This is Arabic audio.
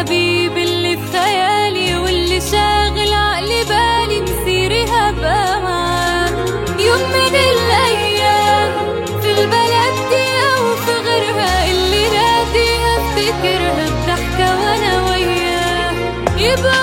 الحبيب اللي في خيالي واللي شاغل عقلي بالي مسير هباها يوم من الأيام في البلد دي أو في غيرها اللي ناديها أفتكرها بضحكة وأنا وياه. يبقى